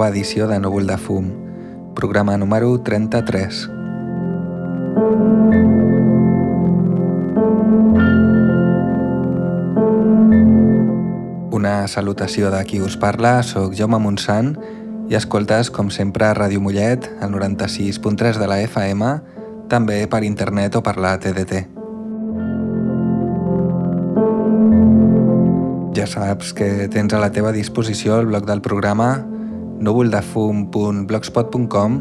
nova edició de Núvol de Fum, programa número 33. Una salutació de qui us parla, sóc Jaume Montsant i escoltes, com sempre, a Ràdio Mollet, al 96.3 de la FM, també per internet o per la TDT. Ja saps que tens a la teva disposició el blog del programa núvoldefum.blogspot.com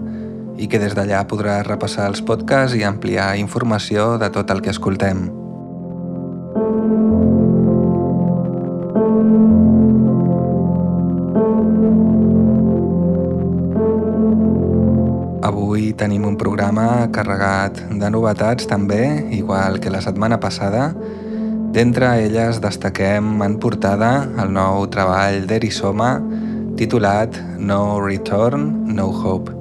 i que des d'allà podràs repassar els podcasts i ampliar informació de tot el que escoltem. Avui tenim un programa carregat de novetats també, igual que la setmana passada, D'entre elles destaquem en portada el nou treball d'Erisoma titulat No Return, No Hope.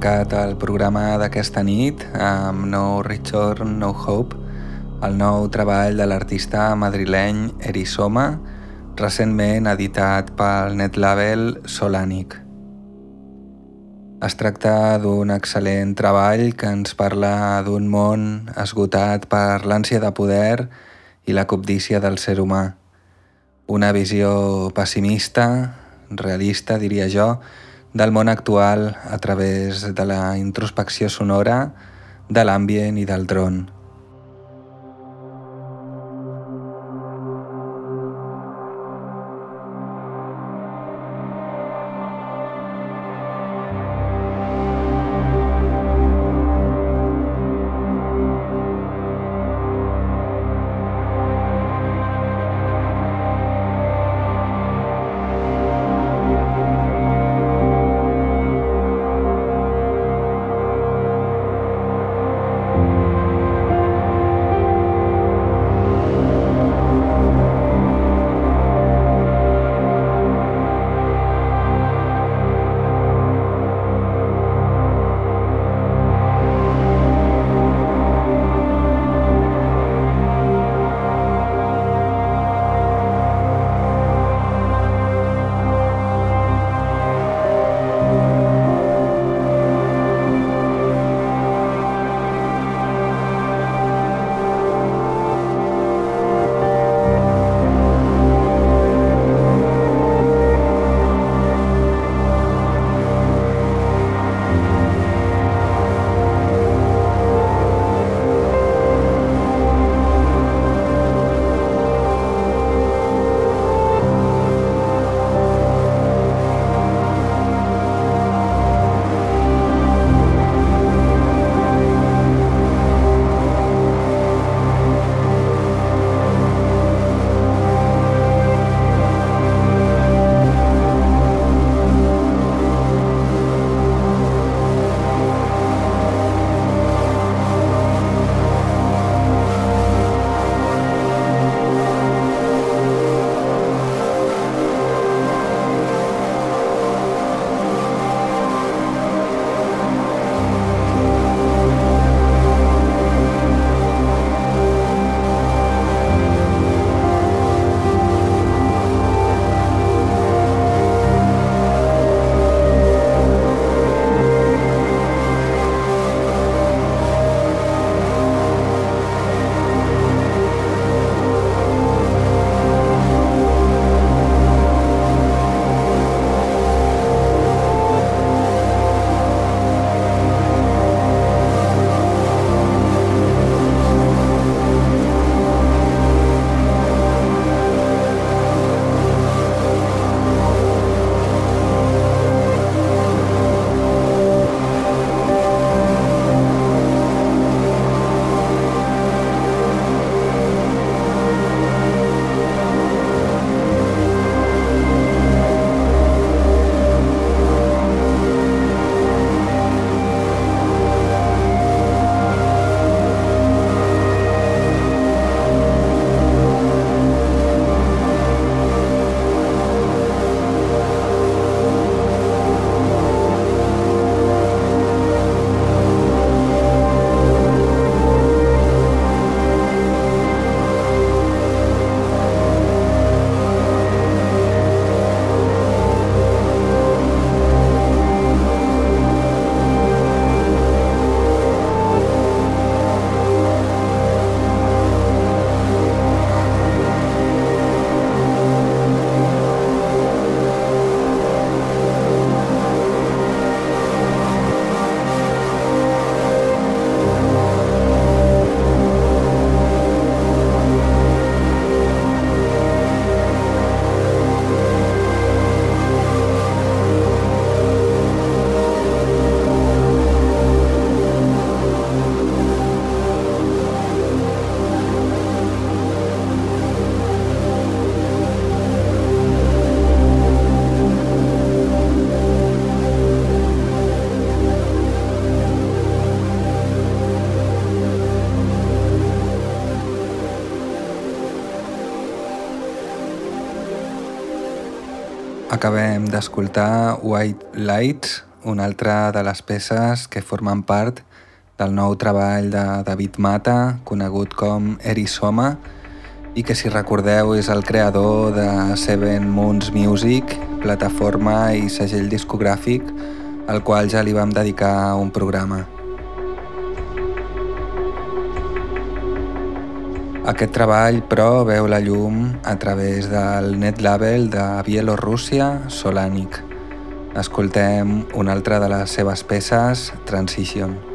Arrencat el programa d'aquesta nit amb No Return, No Hope, el nou treball de l'artista madrileny Erisoma, recentment editat pel netlabel Solanic. Es tracta d'un excel·lent treball que ens parla d'un món esgotat per l'ànsia de poder i la cobdícia del ser humà. Una visió pessimista, realista, diria jo, del món actual a través de la introspecció sonora, de l'ambient i del dron. Acabem d'escoltar White Lights, una altra de les peces que formen part del nou treball de David Mata, conegut com Erisoma, i que si recordeu és el creador de Seven Moons Music, plataforma i segell discogràfic, al qual ja li vam dedicar un programa. Aquest treball, però, veu la llum a través del net label de Bielorússia, Solanic. Escoltem una altra de les seves peces, Transition.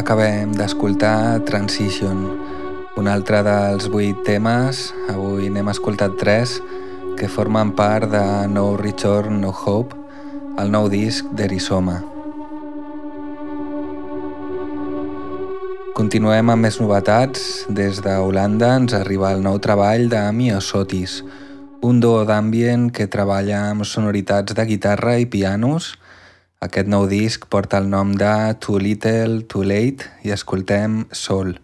Acabem d'escoltar Transition, un altre dels vuit temes, avui n'hem escoltat tres, que formen part de No Return, No Hope, el nou disc d'Erisoma. Continuem amb més novetats. Des d'Holanda ens arriba el nou treball de Miosotis, un duo d'ambient que treballa amb sonoritats de guitarra i pianos aquest nou disc porta el nom de Too Little, Too Late i escoltem Soul.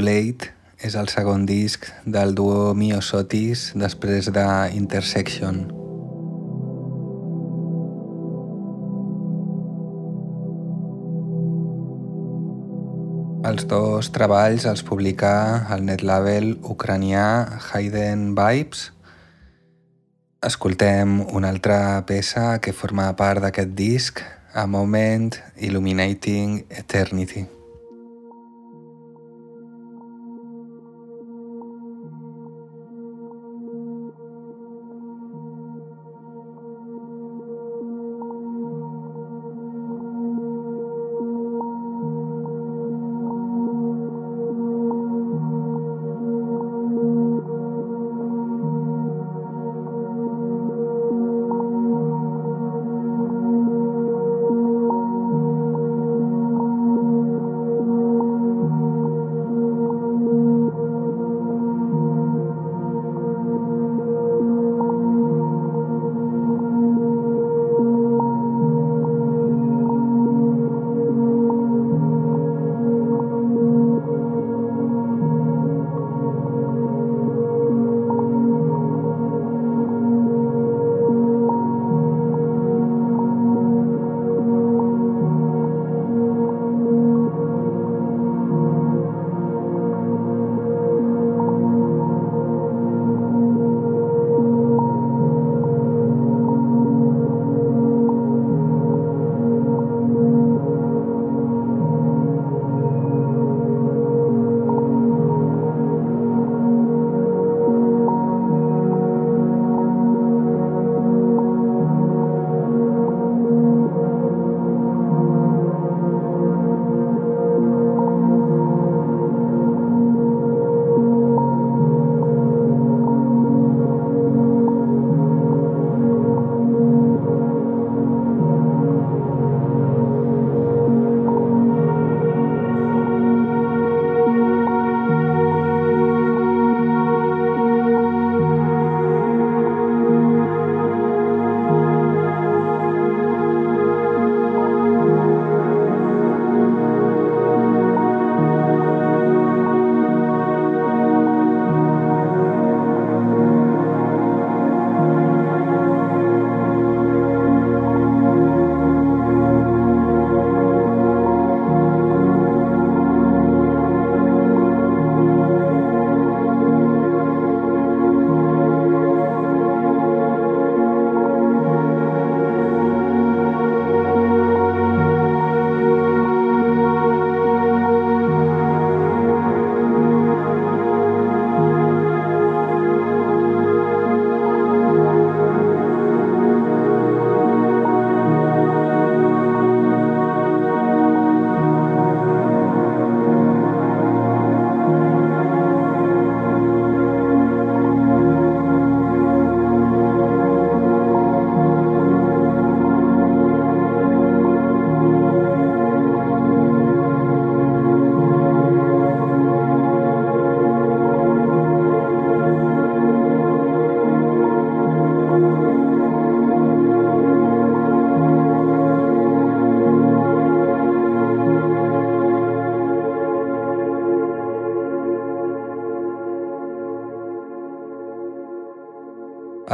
Too Late és el segon disc del duo Miosotis després de Intersection. Els dos treballs els publicà el netlabel ucranià Hayden Vibes. Escoltem una altra peça que forma part d'aquest disc, A Moment Illuminating Eternity.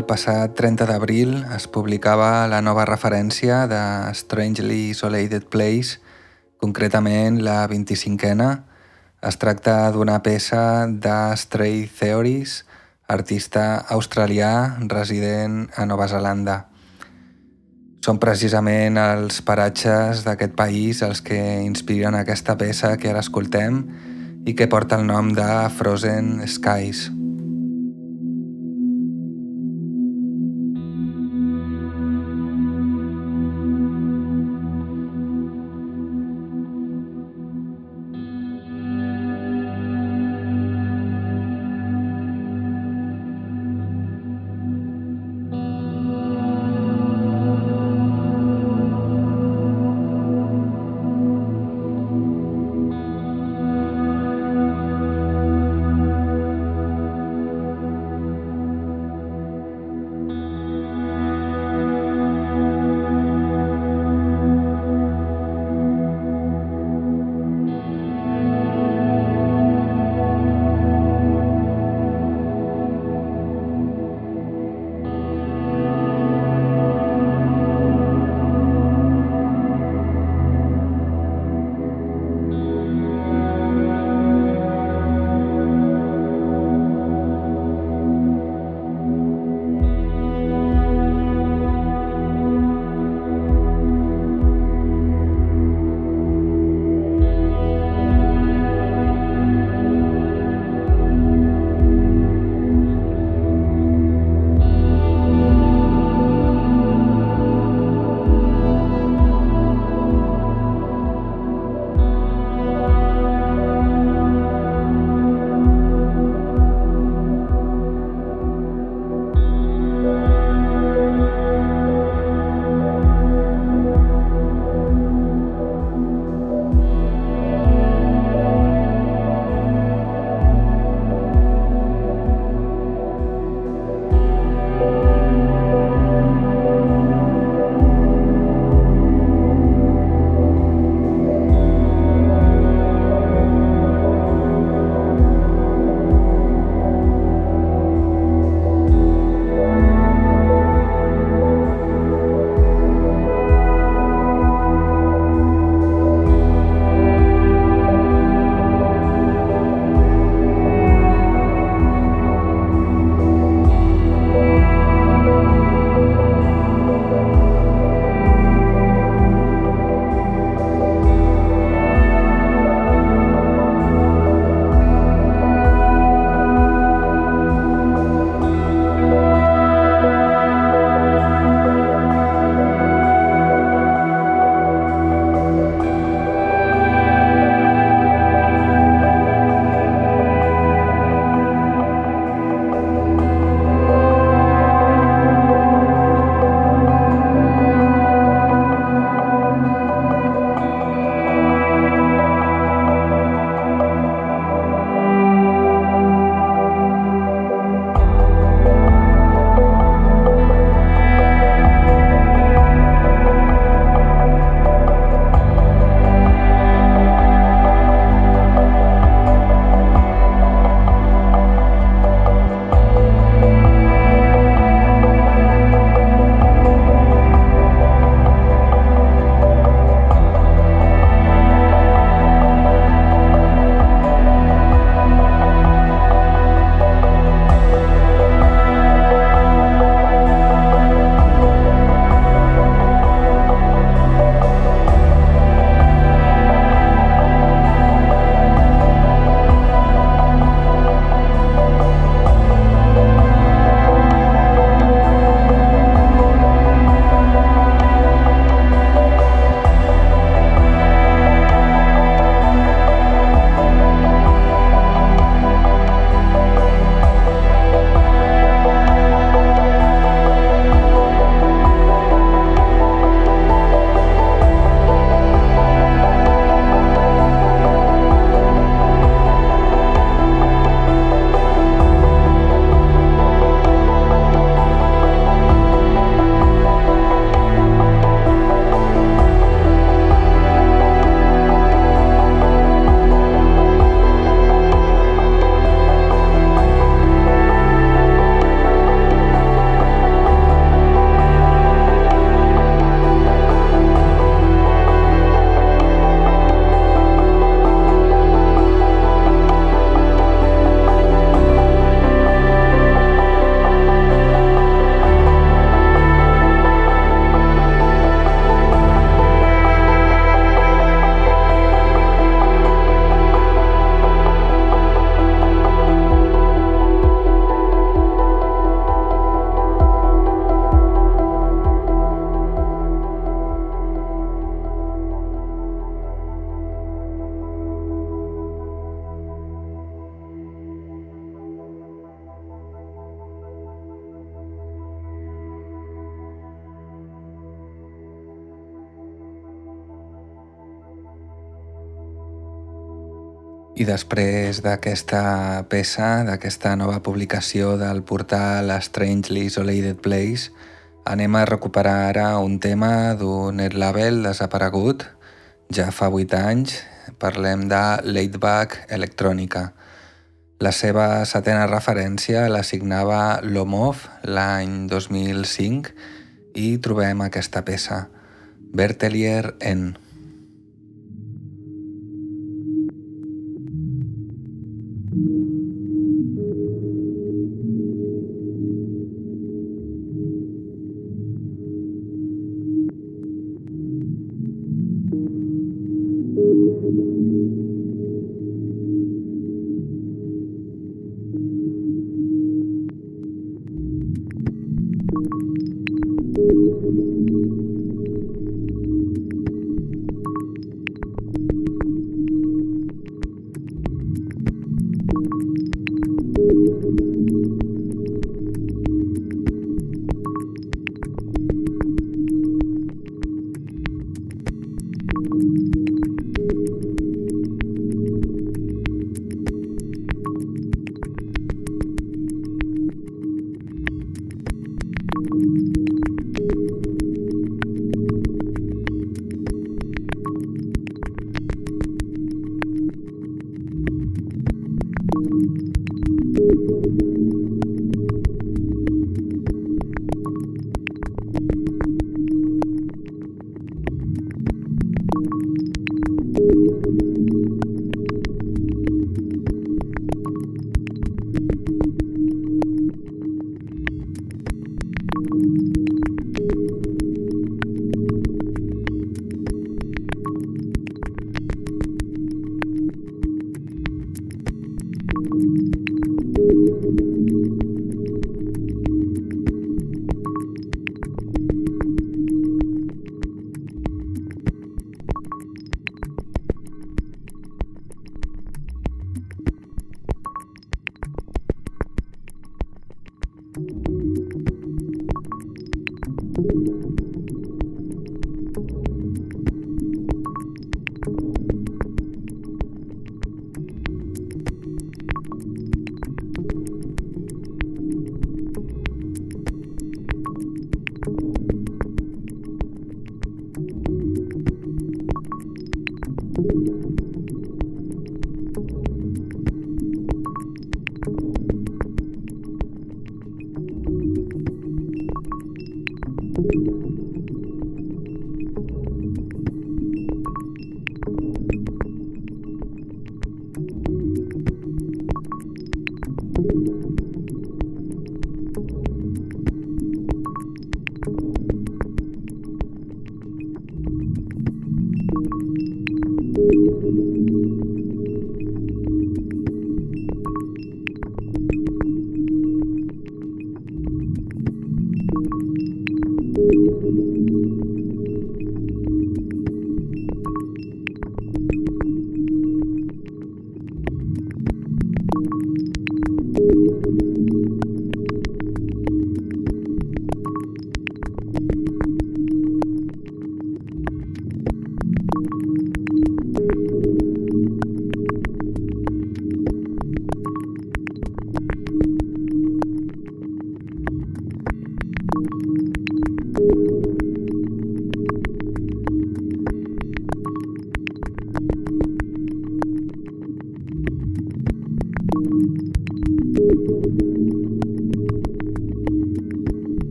El passat 30 d'abril es publicava la nova referència de Strangely Isolated Place, concretament la 25a. Es tracta d'una peça de Stray Theories, artista australià resident a Nova Zelanda. Són precisament els paratges d'aquest país els que inspiren aquesta peça que ara escoltem i que porta el nom de Frozen Skies. I després d'aquesta peça, d'aquesta nova publicació del portal Strangely Isolated Place, anem a recuperar ara un tema d'un label desaparegut ja fa 8 anys. Parlem de Laidback Electrònica. La seva setena referència la signava Lomov l'any 2005 i trobem aquesta peça, Bertelier N.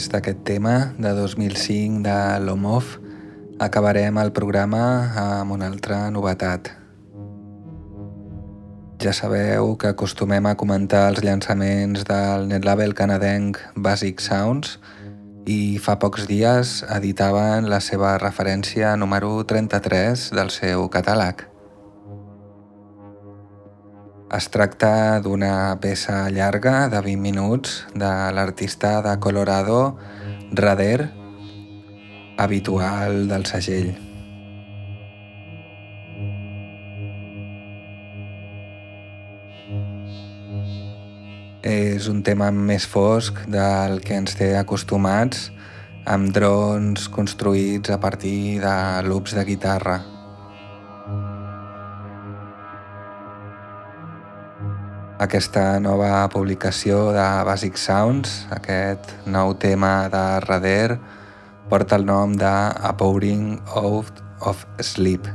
després d'aquest tema de 2005 de l'Homov acabarem el programa amb una altra novetat. Ja sabeu que acostumem a comentar els llançaments del netlabel canadenc Basic Sounds i fa pocs dies editaven la seva referència número 33 del seu catàleg. Es tracta d'una peça llarga de 20 minuts de l'artista de Colorado, Rader, habitual del segell. És un tema més fosc del que ens té acostumats amb drons construïts a partir de loops de guitarra. Aquesta nova publicació de Basic Sounds, aquest nou tema de Rader, porta el nom de A Pouring Out of Sleep.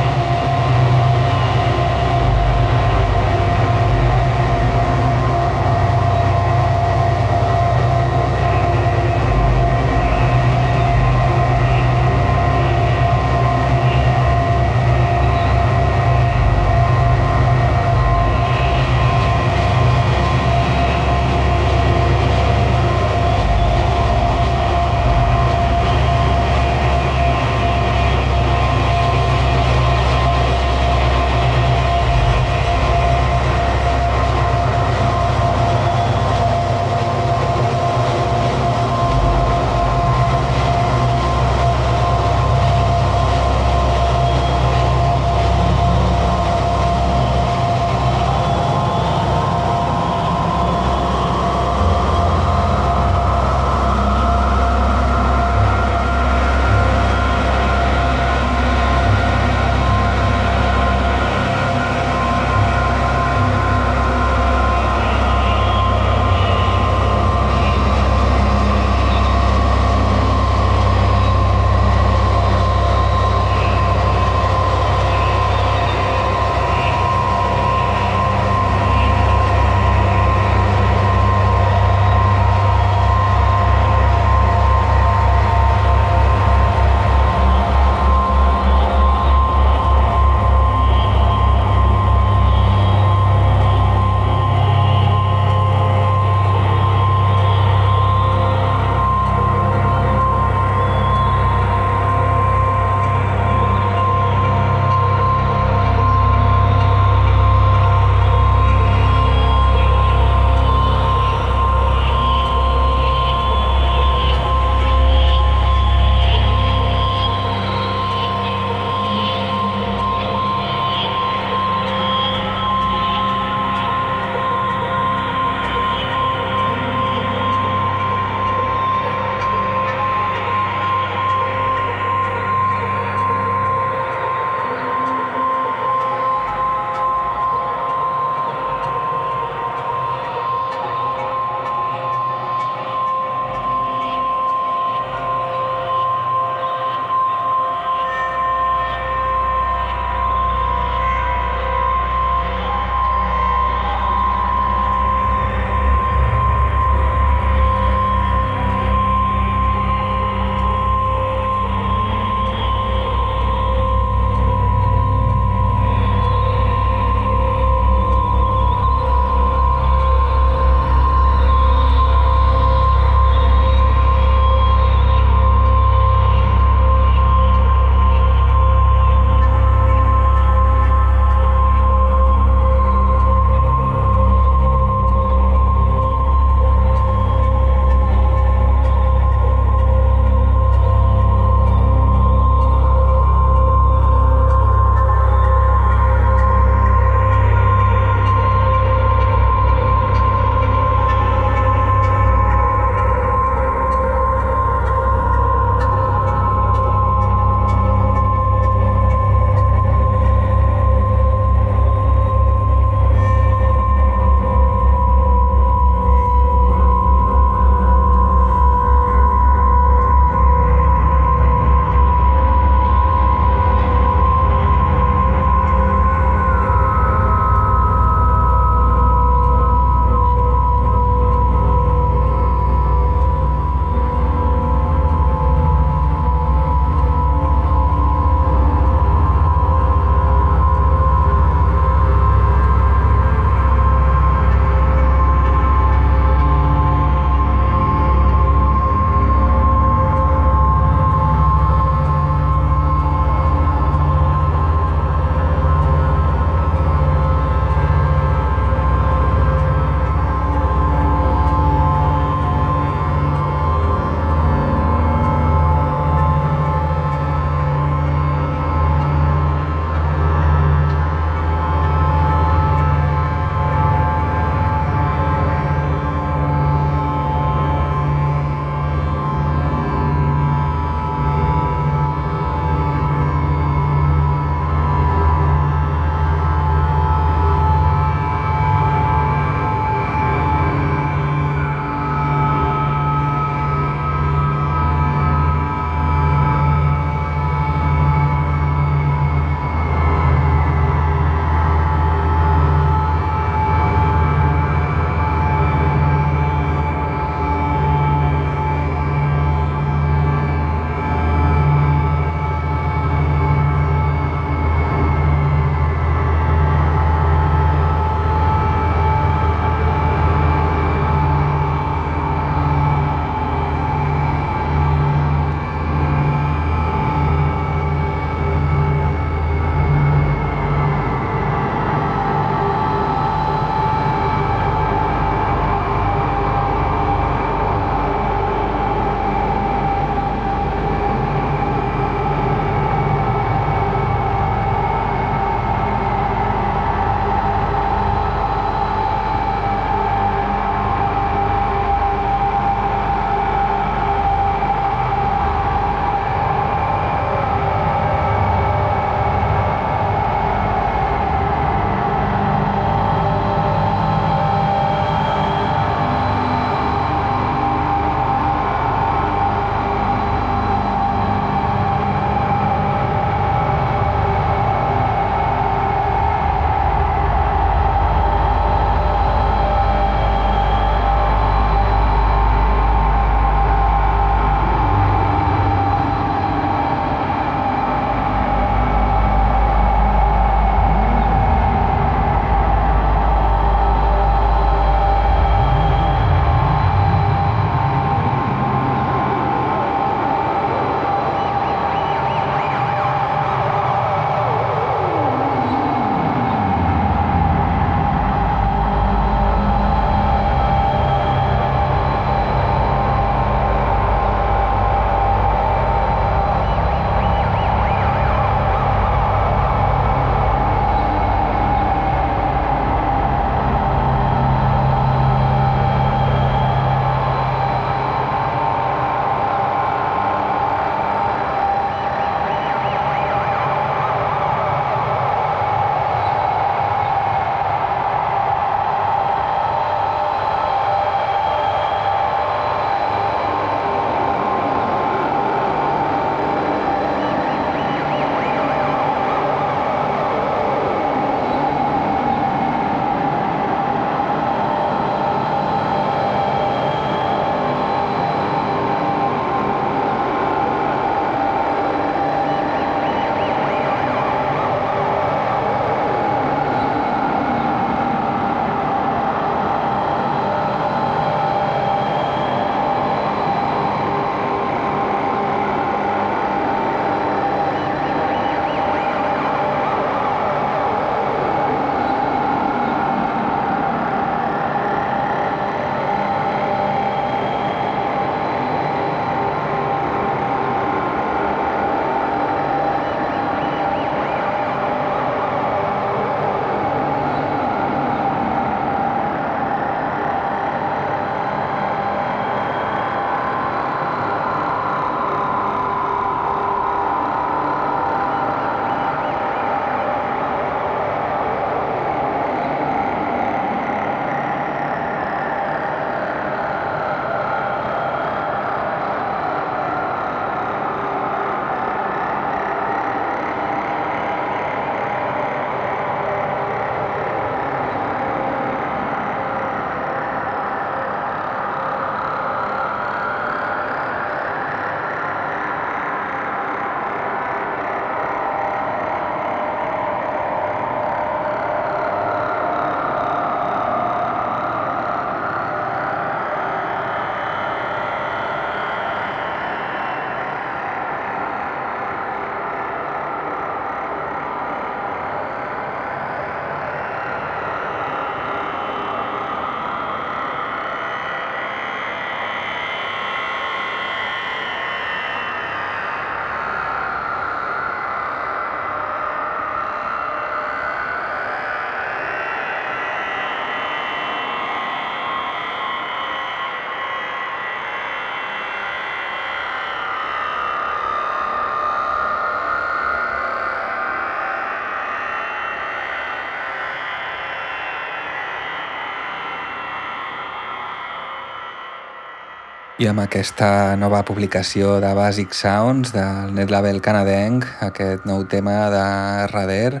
I amb aquesta nova publicació de Basic Sounds del netlabel canadenc, aquest nou tema de Rader,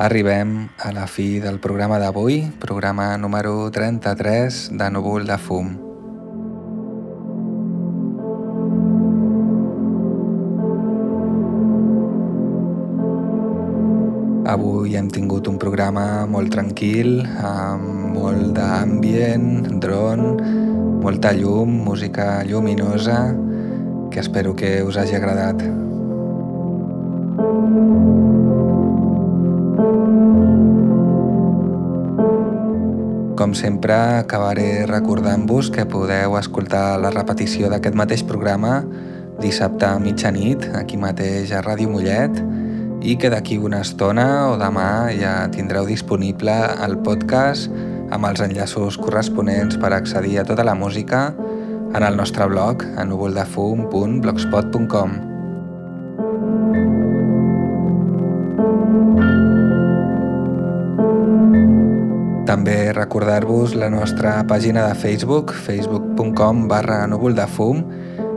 arribem a la fi del programa d'avui, programa número 33 de Núvol de Fum. Avui hem tingut un programa molt tranquil, amb molt d'ambient, dron, molta llum, música lluminosa, que espero que us hagi agradat. Com sempre, acabaré recordant-vos que podeu escoltar la repetició d'aquest mateix programa dissabte a mitjanit, aquí mateix a Ràdio Mollet, i que d'aquí una estona o demà ja tindreu disponible el podcast amb els enllaços corresponents per accedir a tota la música en el nostre blog a núvoldefum.blogspot.com També recordar-vos la nostra pàgina de Facebook, facebook.com barra núvoldefum,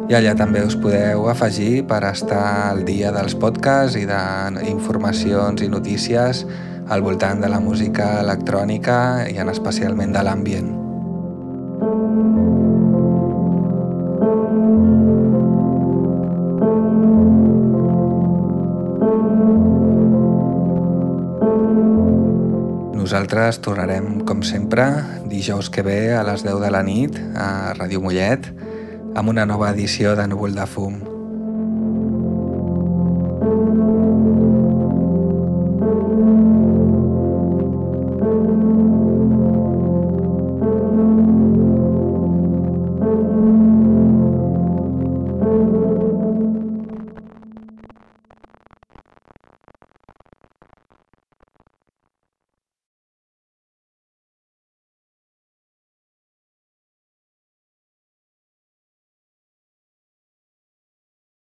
i allà també us podeu afegir per estar al dia dels podcasts i d'informacions i notícies al voltant de la música electrònica i en especialment de l'ambient. Nosaltres tornarem, com sempre, dijous que ve a les 10 de la nit a Ràdio Mollet amb una nova edició de Núvol de Fum.